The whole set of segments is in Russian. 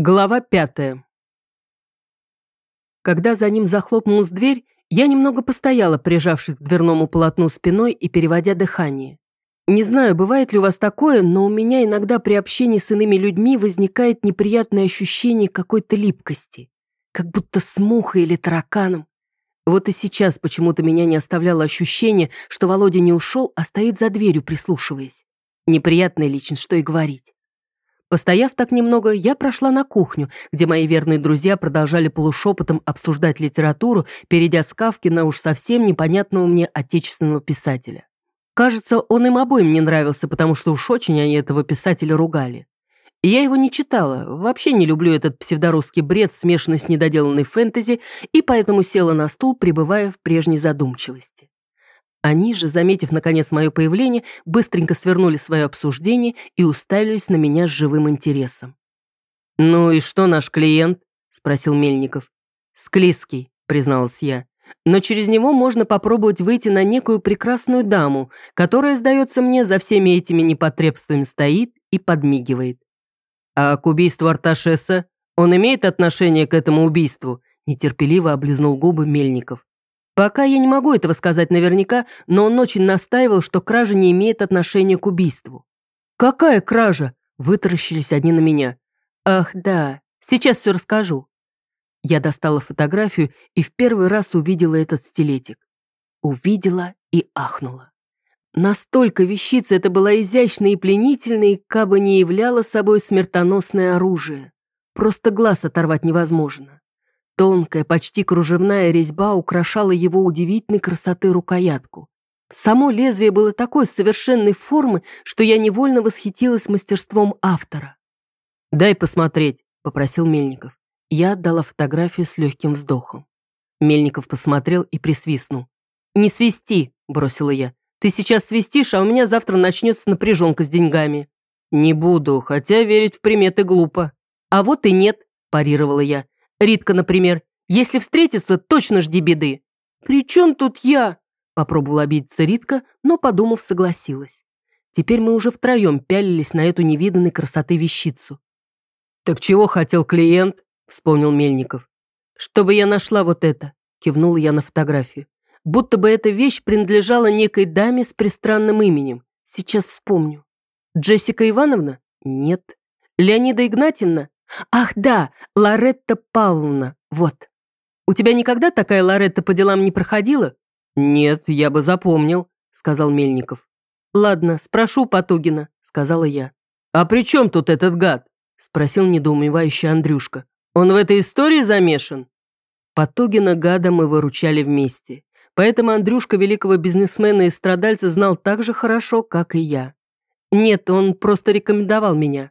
Глава пятая. Когда за ним захлопнулась дверь, я немного постояла, прижавшись к дверному полотну спиной и переводя дыхание. Не знаю, бывает ли у вас такое, но у меня иногда при общении с иными людьми возникает неприятное ощущение какой-то липкости, как будто с мухой или тараканом. Вот и сейчас почему-то меня не оставляло ощущение, что Володя не ушел, а стоит за дверью, прислушиваясь. Неприятная личность, что и говорить. Постояв так немного, я прошла на кухню, где мои верные друзья продолжали полушепотом обсуждать литературу, перейдя с Кавки на уж совсем непонятного мне отечественного писателя. Кажется, он им обоим не нравился, потому что уж очень они этого писателя ругали. Я его не читала, вообще не люблю этот псевдорусский бред, смешанный с недоделанной фэнтези, и поэтому села на стул, пребывая в прежней задумчивости. Они же, заметив наконец мое появление, быстренько свернули свое обсуждение и уставились на меня с живым интересом. «Ну и что наш клиент?» – спросил Мельников. «Склизкий», – призналась я. «Но через него можно попробовать выйти на некую прекрасную даму, которая, сдается мне, за всеми этими непотребствами стоит и подмигивает». «А к убийству Арташеса он имеет отношение к этому убийству?» – нетерпеливо облизнул губы Мельников. Пока я не могу этого сказать наверняка, но он очень настаивал, что кража не имеет отношения к убийству. «Какая кража?» – вытаращились одни на меня. «Ах, да, сейчас все расскажу». Я достала фотографию и в первый раз увидела этот стилетик. Увидела и ахнула. Настолько вещица это была изящной и пленительной, кабы не являла собой смертоносное оружие. Просто глаз оторвать невозможно. Тонкая, почти кружевная резьба украшала его удивительной красоты рукоятку. Само лезвие было такой совершенной формы, что я невольно восхитилась мастерством автора. «Дай посмотреть», — попросил Мельников. Я отдала фотографию с легким вздохом. Мельников посмотрел и присвистнул. «Не свисти», — бросила я. «Ты сейчас свистишь, а у меня завтра начнется напряженка с деньгами». «Не буду, хотя верить в приметы глупо». «А вот и нет», – парировала я. Ритка, например. Если встретиться, точно жди беды». «При чем тут я?» Попробовала обидеться Ритка, но, подумав, согласилась. Теперь мы уже втроем пялились на эту невиданной красоты вещицу. «Так чего хотел клиент?» – вспомнил Мельников. «Чтобы я нашла вот это», – кивнула я на фотографию. «Будто бы эта вещь принадлежала некой даме с пристранным именем. Сейчас вспомню. Джессика Ивановна? Нет. Леонида Игнатьевна? «Ах да, Лоретта Павловна, вот. У тебя никогда такая Лоретта по делам не проходила?» «Нет, я бы запомнил», — сказал Мельников. «Ладно, спрошу Потугина», — сказала я. «А при чем тут этот гад?» — спросил недоумевающий Андрюшка. «Он в этой истории замешан?» Потугина гада мы выручали вместе. Поэтому Андрюшка великого бизнесмена и страдальца знал так же хорошо, как и я. Нет, он просто рекомендовал меня.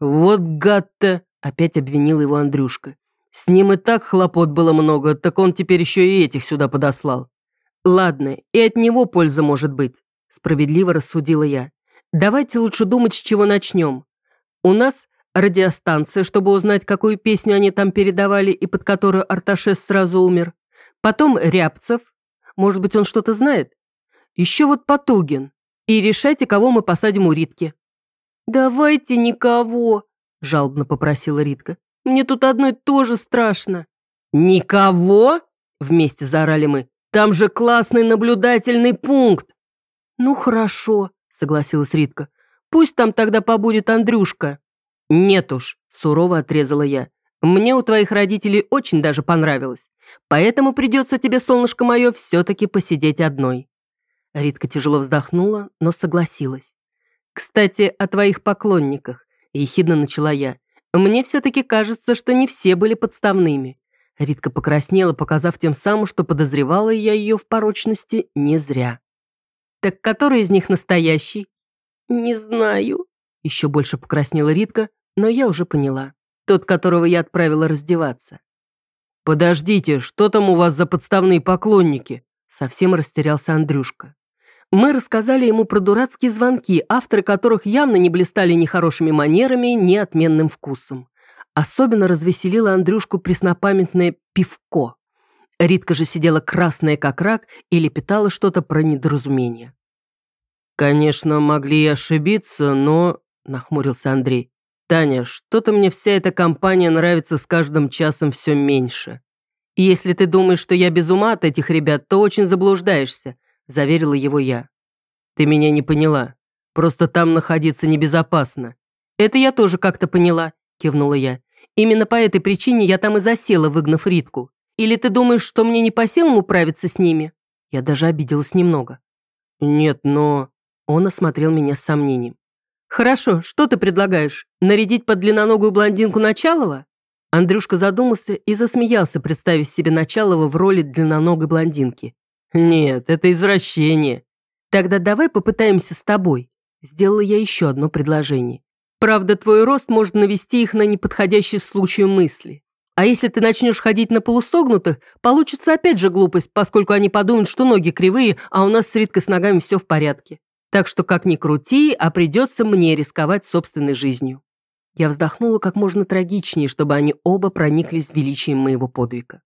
«Вот гад-то!» Опять обвинил его Андрюшка. С ним и так хлопот было много, так он теперь еще и этих сюда подослал. Ладно, и от него польза может быть, справедливо рассудила я. Давайте лучше думать, с чего начнем. У нас радиостанция, чтобы узнать, какую песню они там передавали и под которую Арташес сразу умер. Потом Рябцев. Может быть, он что-то знает? Еще вот Потугин. И решайте, кого мы посадим у Ритки. «Давайте никого», – жалобно попросила Ритка. «Мне тут одной тоже страшно». «Никого?» – вместе заорали мы. «Там же классный наблюдательный пункт!» «Ну хорошо», – согласилась Ритка. «Пусть там тогда побудет Андрюшка». «Нет уж», – сурово отрезала я. «Мне у твоих родителей очень даже понравилось. Поэтому придется тебе, солнышко мое, все-таки посидеть одной». Ритка тяжело вздохнула, но согласилась. «Кстати, о твоих поклонниках. – ехидно начала я. «Мне все-таки кажется, что не все были подставными». Ритка покраснела, показав тем самым, что подозревала я ее в порочности не зря. «Так который из них настоящий?» «Не знаю», – еще больше покраснела Ритка, но я уже поняла. Тот, которого я отправила раздеваться. «Подождите, что там у вас за подставные поклонники?» Совсем растерялся Андрюшка. Мы рассказали ему про дурацкие звонки, авторы которых явно не блистали ни хорошими манерами, ни отменным вкусом. Особенно развеселило Андрюшку преснопамятное пивко. Ритка же сидела красная как рак и лепетала что-то про недоразумение. «Конечно, могли и ошибиться, но...» – нахмурился Андрей. «Таня, что-то мне вся эта компания нравится с каждым часом все меньше. Если ты думаешь, что я без ума от этих ребят, то очень заблуждаешься», – заверила его я. «Ты меня не поняла. Просто там находиться небезопасно». «Это я тоже как-то поняла», – кивнула я. «Именно по этой причине я там и засела, выгнав Ритку. Или ты думаешь, что мне не по силам управиться с ними?» Я даже обиделась немного. «Нет, но...» Он осмотрел меня с сомнением. «Хорошо, что ты предлагаешь? Нарядить под длинноногую блондинку Началова?» Андрюшка задумался и засмеялся, представив себе Началова в роли длинноногой блондинки. «Нет, это извращение». «Тогда давай попытаемся с тобой». Сделала я еще одно предложение. «Правда, твой рост может навести их на неподходящий случай мысли. А если ты начнешь ходить на полусогнутых, получится опять же глупость, поскольку они подумают, что ноги кривые, а у нас с Риткой с ногами все в порядке. Так что как ни крути, а придется мне рисковать собственной жизнью. Я вздохнула как можно трагичнее, чтобы они оба прониклись величием моего подвига.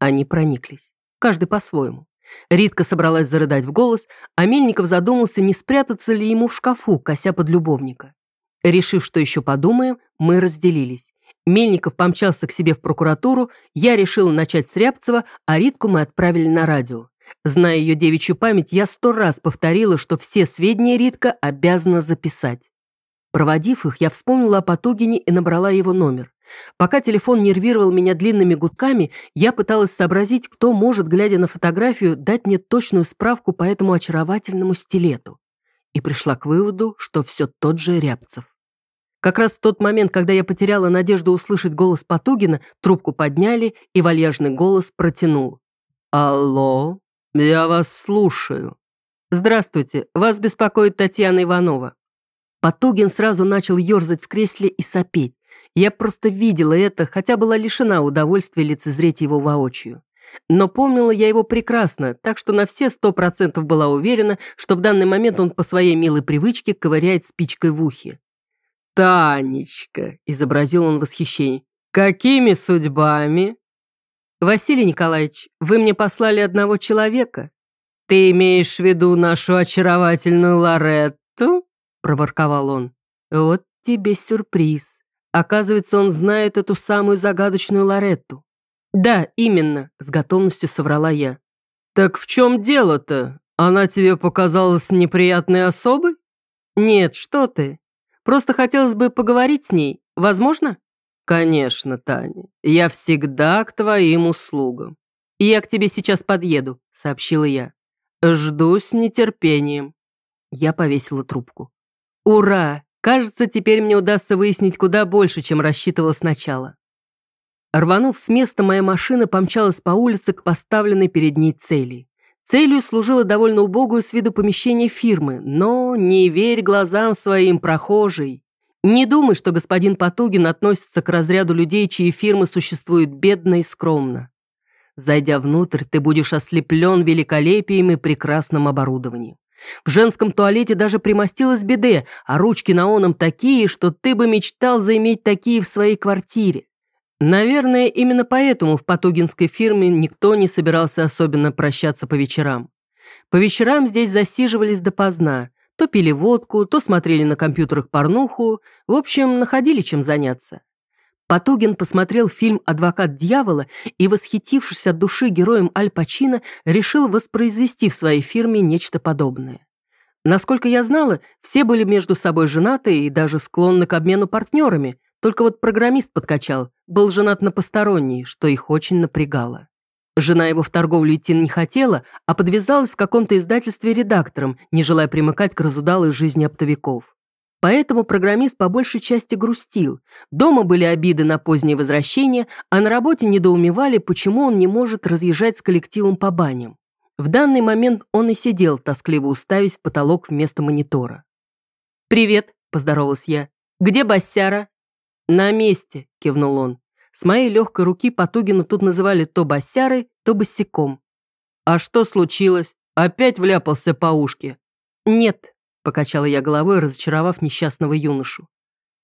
Они прониклись. Каждый по-своему. Ритка собралась зарыдать в голос, а Мельников задумался, не спрятаться ли ему в шкафу, кося под любовника. Решив, что еще подумаем, мы разделились. Мельников помчался к себе в прокуратуру, я решила начать с Рябцева, а Ритку мы отправили на радио. Зная ее девичью память, я сто раз повторила, что все сведения Ритка обязана записать. Проводив их, я вспомнила о Потугине и набрала его номер. Пока телефон нервировал меня длинными гудками, я пыталась сообразить, кто может, глядя на фотографию, дать мне точную справку по этому очаровательному стилету. И пришла к выводу, что все тот же Рябцев. Как раз в тот момент, когда я потеряла надежду услышать голос Потугина, трубку подняли, и вальяжный голос протянул. «Алло?» «Я вас слушаю». «Здравствуйте, вас беспокоит Татьяна Иванова». Потугин сразу начал ерзать в кресле и сопеть. Я просто видела это, хотя была лишена удовольствия лицезреть его воочию. Но помнила я его прекрасно, так что на все сто процентов была уверена, что в данный момент он по своей милой привычке ковыряет спичкой в ухе. «Танечка!» – изобразил он восхищение. «Какими судьбами?» «Василий Николаевич, вы мне послали одного человека. Ты имеешь в виду нашу очаровательную Лоретту?» Проворковал он. «Вот тебе сюрприз. Оказывается, он знает эту самую загадочную Лоретту». «Да, именно», — с готовностью соврала я. «Так в чем дело-то? Она тебе показалась неприятной особой?» «Нет, что ты. Просто хотелось бы поговорить с ней. Возможно?» «Конечно, Таня. Я всегда к твоим услугам. Я к тебе сейчас подъеду», — сообщила я. «Жду с нетерпением». Я повесила трубку. «Ура! Кажется, теперь мне удастся выяснить куда больше, чем рассчитывала сначала». Рванув с места, моя машина помчалась по улице к поставленной перед ней цели. Целью служило довольно убогую с виду помещение фирмы, но не верь глазам своим, прохожий. Не думай, что господин Потугин относится к разряду людей, чьи фирмы существуют бедно и скромно. Зайдя внутрь, ты будешь ослеплен великолепием и прекрасным оборудованием. В женском туалете даже примостилась беде, а ручки на оном такие, что ты бы мечтал заиметь такие в своей квартире. Наверное, именно поэтому в Потугинской фирме никто не собирался особенно прощаться по вечерам. По вечерам здесь засиживались допоздна, то пили водку, то смотрели на компьютерах порнуху, в общем, находили чем заняться. Потугин посмотрел фильм «Адвокат дьявола» и, восхитившись от души героем Аль Пачино, решил воспроизвести в своей фирме нечто подобное. Насколько я знала, все были между собой женаты и даже склонны к обмену партнерами, только вот программист подкачал, был женат на посторонней, что их очень напрягало. Жена его в торговлю идти не хотела, а подвязалась в каком-то издательстве редактором, не желая примыкать к разудалой жизни оптовиков. Поэтому программист по большей части грустил. Дома были обиды на позднее возвращение, а на работе недоумевали, почему он не может разъезжать с коллективом по баням. В данный момент он и сидел, тоскливо уставясь в потолок вместо монитора. «Привет», – поздоровалась я. «Где Басяра?» «На месте», – кивнул он. С моей легкой руки Потугину тут называли то босярой, то босиком. «А что случилось? Опять вляпался по ушке?» «Нет», — покачала я головой, разочаровав несчастного юношу.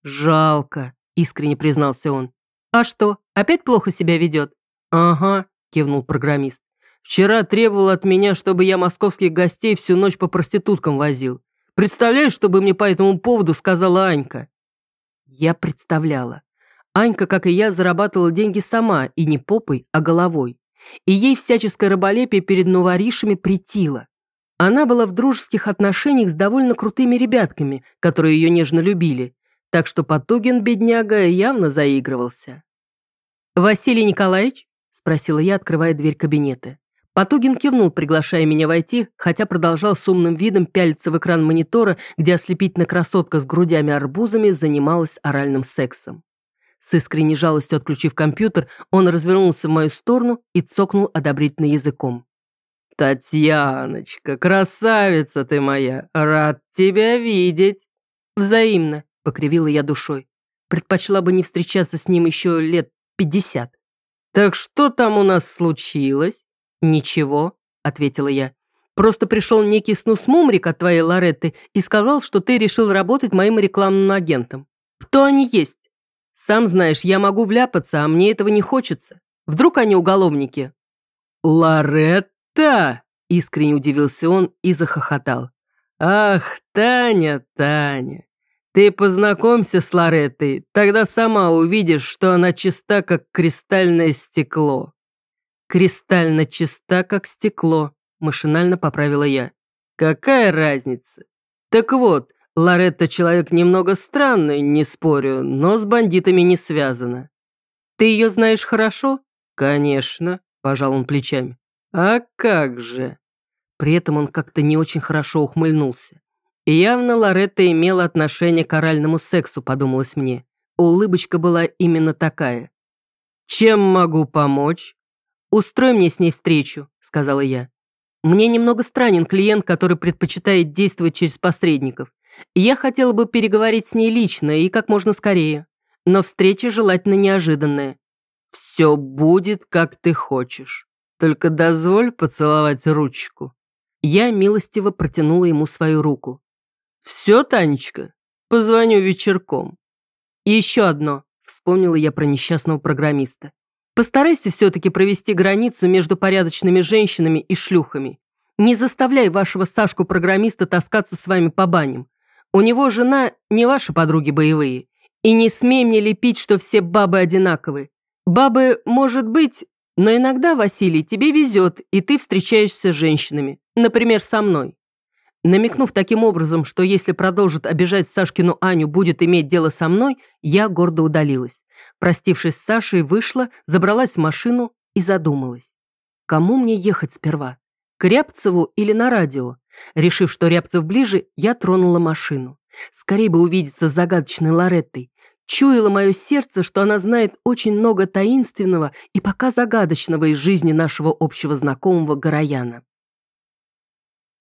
«Жалко», — искренне признался он. «А что, опять плохо себя ведет?» «Ага», — кивнул программист. «Вчера требовал от меня, чтобы я московских гостей всю ночь по проституткам возил. Представляешь, что бы мне по этому поводу сказала Анька?» Я представляла. Анька, как и я, зарабатывала деньги сама, и не попой, а головой. И ей всяческое раболепие перед новоришами притило. Она была в дружеских отношениях с довольно крутыми ребятками, которые ее нежно любили, так что Потугин, бедняга, явно заигрывался. «Василий Николаевич?» – спросила я, открывая дверь кабинета. Потугин кивнул, приглашая меня войти, хотя продолжал с умным видом пялиться в экран монитора, где ослепительная красотка с грудями-арбузами занималась оральным сексом. С искренней жалостью отключив компьютер, он развернулся в мою сторону и цокнул одобрительно языком. «Татьяночка, красавица ты моя! Рад тебя видеть!» «Взаимно!» — покривила я душой. Предпочла бы не встречаться с ним еще лет пятьдесят. «Так что там у нас случилось?» «Ничего», — ответила я. «Просто пришел некий снус-мумрик от твоей Лоретты и сказал, что ты решил работать моим рекламным агентом. Кто они есть? Сам знаешь, я могу вляпаться, а мне этого не хочется. Вдруг они уголовники?» «Лоретта!» — искренне удивился он и захохотал. «Ах, Таня, Таня, ты познакомься с Лореттой, тогда сама увидишь, что она чиста, как кристальное стекло. «Кристально чиста, как стекло», – машинально поправила я. «Какая разница? Так вот, Лоретта человек немного странный, не спорю, но с бандитами не связана». «Ты ее знаешь хорошо?» «Конечно», – пожал он плечами. «А как же?» При этом он как-то не очень хорошо ухмыльнулся. И явно Лоретта имела отношение к оральному сексу, подумалось мне. Улыбочка была именно такая. «Чем могу помочь?» «Устрой мне с ней встречу», — сказала я. «Мне немного странен клиент, который предпочитает действовать через посредников. Я хотела бы переговорить с ней лично и как можно скорее. Но встреча желательно неожиданная». «Все будет, как ты хочешь. Только дозволь поцеловать ручку». Я милостиво протянула ему свою руку. «Все, Танечка, позвоню вечерком». «И еще одно», — вспомнила я про несчастного программиста. Постарайся все-таки провести границу между порядочными женщинами и шлюхами. Не заставляй вашего Сашку-программиста таскаться с вами по баням. У него жена не ваши подруги боевые. И не смей мне лепить, что все бабы одинаковые. Бабы, может быть, но иногда, Василий, тебе везет, и ты встречаешься с женщинами. Например, со мной. Намекнув таким образом, что если продолжит обижать Сашкину Аню, будет иметь дело со мной, я гордо удалилась. Простившись с Сашей, вышла, забралась в машину и задумалась. Кому мне ехать сперва? К Рябцеву или на радио? Решив, что Рябцев ближе, я тронула машину. Скорее бы увидеться с загадочной Лореттой. Чуяло мое сердце, что она знает очень много таинственного и пока загадочного из жизни нашего общего знакомого Горояна.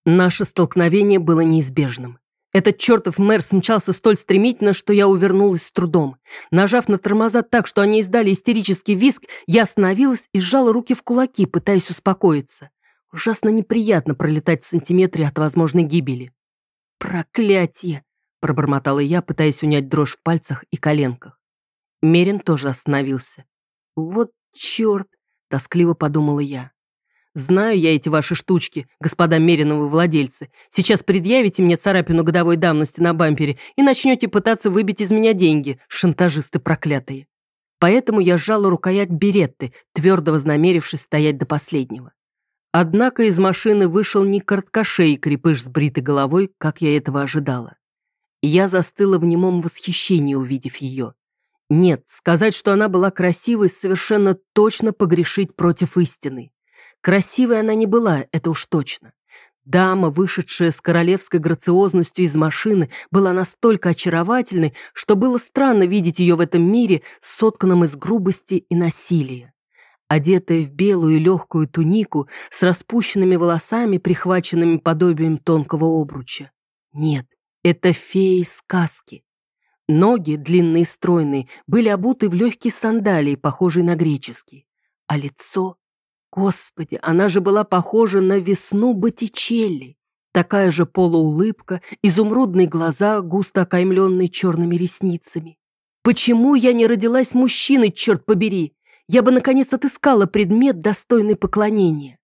Наше столкновение было неизбежным. Этот чертов мэр смчался столь стремительно, что я увернулась с трудом. Нажав на тормоза так, что они издали истерический визг, я остановилась и сжала руки в кулаки, пытаясь успокоиться. Ужасно неприятно пролетать в сантиметре от возможной гибели. «Проклятие!» – пробормотала я, пытаясь унять дрожь в пальцах и коленках. Мерин тоже остановился. «Вот черт!» – тоскливо подумала я. Знаю я эти ваши штучки, господа Мериновы владельцы. Сейчас предъявите мне царапину годовой давности на бампере и начнете пытаться выбить из меня деньги, шантажисты проклятые. Поэтому я сжала рукоять беретты, твердо вознамерившись стоять до последнего. Однако из машины вышел не короткошей крепыш с бритой головой, как я этого ожидала. Я застыла в немом восхищении, увидев ее. Нет, сказать, что она была красивой, совершенно точно погрешить против истины. Красивой она не была, это уж точно. Дама, вышедшая с королевской грациозностью из машины, была настолько очаровательной, что было странно видеть ее в этом мире, сотканном из грубости и насилия. Одетая в белую легкую тунику, с распущенными волосами, прихваченными подобием тонкого обруча. Нет, это феи сказки. Ноги, длинные и стройные, были обуты в легкие сандалии, похожие на греческие. А лицо Господи, она же была похожа на весну Боттичелли. Такая же полуулыбка, изумрудные глаза, густо окаймленные черными ресницами. Почему я не родилась мужчиной, черт побери? Я бы, наконец, отыскала предмет, достойный поклонения.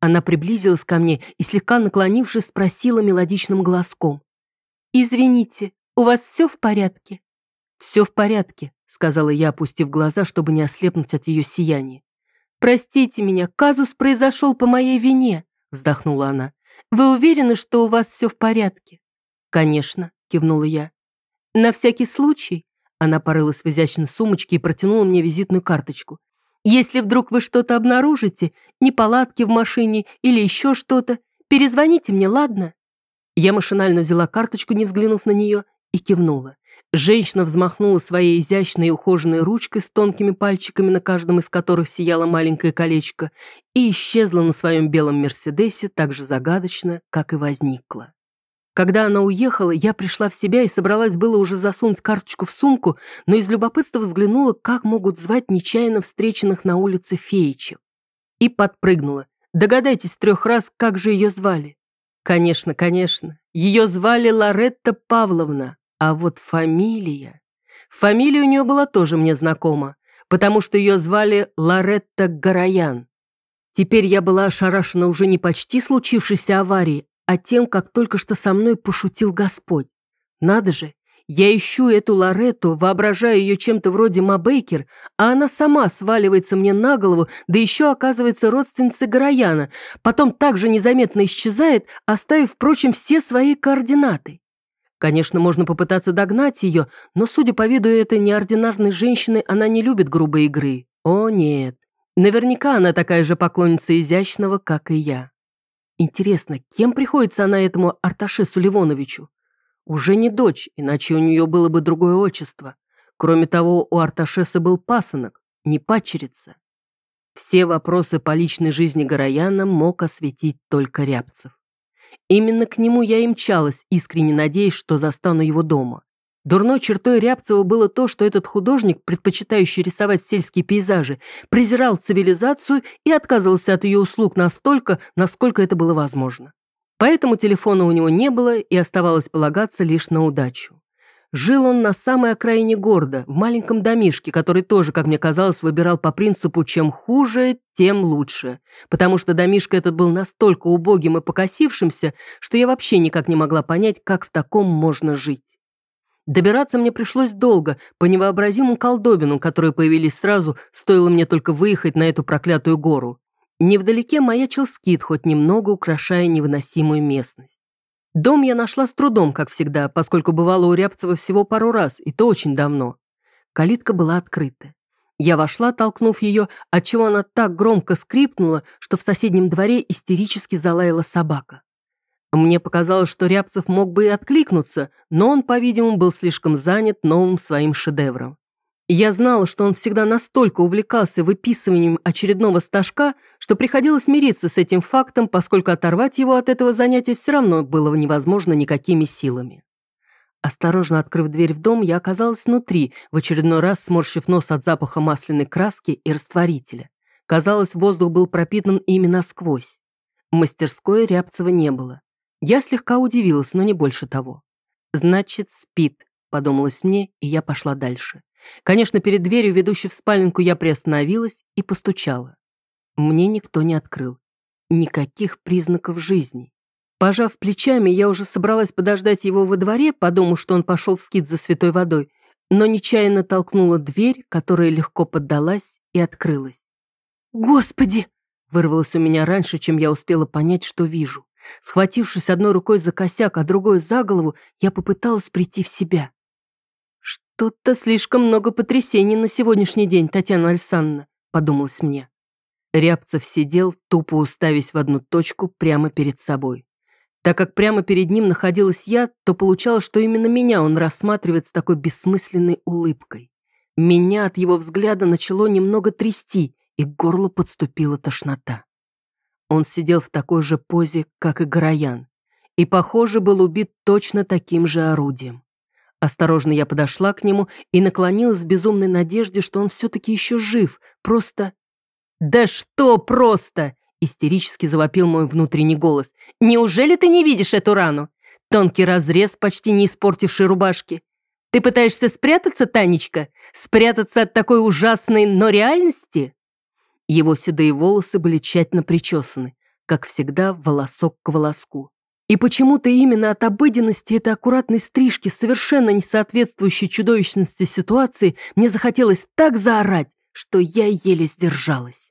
Она приблизилась ко мне и, слегка наклонившись, спросила мелодичным голоском. «Извините, у вас все в порядке?» «Все в порядке», — сказала я, опустив глаза, чтобы не ослепнуть от ее сияния. «Простите меня, казус произошел по моей вине», — вздохнула она. «Вы уверены, что у вас все в порядке?» «Конечно», — кивнула я. «На всякий случай», — она порылась в изящной сумочке и протянула мне визитную карточку. «Если вдруг вы что-то обнаружите, неполадки в машине или еще что-то, перезвоните мне, ладно?» Я машинально взяла карточку, не взглянув на нее, и кивнула. Женщина взмахнула своей изящной и ухоженной ручкой с тонкими пальчиками, на каждом из которых сияло маленькое колечко, и исчезла на своем белом Мерседесе так же загадочно, как и возникла. Когда она уехала, я пришла в себя и собралась было уже засунуть карточку в сумку, но из любопытства взглянула, как могут звать нечаянно встреченных на улице феичев. И подпрыгнула. Догадайтесь трех раз, как же ее звали. Конечно, конечно. Ее звали Лоретта Павловна. А вот фамилия... Фамилия у нее была тоже мне знакома, потому что ее звали Лоретта Гараян. Теперь я была ошарашена уже не почти случившейся аварией, а тем, как только что со мной пошутил Господь. Надо же, я ищу эту Лоретту, воображаю ее чем-то вроде Мабейкер, а она сама сваливается мне на голову, да еще оказывается родственницей Гараяна, потом также незаметно исчезает, оставив, впрочем, все свои координаты. Конечно, можно попытаться догнать ее, но, судя по виду этой неординарной женщины, она не любит грубой игры. О, нет. Наверняка она такая же поклонница изящного, как и я. Интересно, кем приходится она этому Арташесу Ливоновичу? Уже не дочь, иначе у нее было бы другое отчество. Кроме того, у Арташеса был пасынок, не падчерица. Все вопросы по личной жизни Горояна мог осветить только Рябцев. Именно к нему я и мчалась, искренне надеясь, что застану его дома. Дурной чертой Рябцева было то, что этот художник, предпочитающий рисовать сельские пейзажи, презирал цивилизацию и отказывался от ее услуг настолько, насколько это было возможно. Поэтому телефона у него не было и оставалось полагаться лишь на удачу. Жил он на самой окраине города, в маленьком домишке, который тоже, как мне казалось, выбирал по принципу «чем хуже, тем лучше», потому что домишко этот был настолько убогим и покосившимся, что я вообще никак не могла понять, как в таком можно жить. Добираться мне пришлось долго, по невообразимым колдобинам, которые появились сразу, стоило мне только выехать на эту проклятую гору. Невдалеке маячил скит, хоть немного украшая невыносимую местность. Дом я нашла с трудом, как всегда, поскольку бывала у Рябцева всего пару раз, и то очень давно. Калитка была открыта. Я вошла, толкнув ее, отчего она так громко скрипнула, что в соседнем дворе истерически залаяла собака. Мне показалось, что Рябцев мог бы и откликнуться, но он, по-видимому, был слишком занят новым своим шедевром. Я знала, что он всегда настолько увлекался выписыванием очередного стажка, что приходилось мириться с этим фактом, поскольку оторвать его от этого занятия все равно было невозможно никакими силами. Осторожно открыв дверь в дом, я оказалась внутри, в очередной раз сморщив нос от запаха масляной краски и растворителя. Казалось, воздух был пропитан ими насквозь. мастерской Рябцева не было. Я слегка удивилась, но не больше того. «Значит, спит», — подумалось мне, и я пошла дальше. Конечно, перед дверью, ведущей в спаленку, я приостановилась и постучала. Мне никто не открыл. Никаких признаков жизни. Пожав плечами, я уже собралась подождать его во дворе, подумав, что он пошел в скит за святой водой, но нечаянно толкнула дверь, которая легко поддалась и открылась. «Господи!» — вырвалось у меня раньше, чем я успела понять, что вижу. Схватившись одной рукой за косяк, а другой за голову, я попыталась прийти в себя. «Тут-то слишком много потрясений на сегодняшний день, Татьяна Александровна», — подумалось мне. Рябцев сидел, тупо уставясь в одну точку прямо перед собой. Так как прямо перед ним находилась я, то получалось, что именно меня он рассматривает с такой бессмысленной улыбкой. Меня от его взгляда начало немного трясти, и к горлу подступила тошнота. Он сидел в такой же позе, как и Гороян, и, похоже, был убит точно таким же орудием. Осторожно я подошла к нему и наклонилась в безумной надежде, что он все-таки еще жив, просто... «Да что просто!» — истерически завопил мой внутренний голос. «Неужели ты не видишь эту рану? Тонкий разрез, почти не испортивший рубашки. Ты пытаешься спрятаться, Танечка? Спрятаться от такой ужасной, но реальности?» Его седые волосы были тщательно причесаны, как всегда, волосок к волоску. И почему-то именно от обыденности этой аккуратной стрижки, совершенно не соответствующей чудовищности ситуации, мне захотелось так заорать, что я еле сдержалась.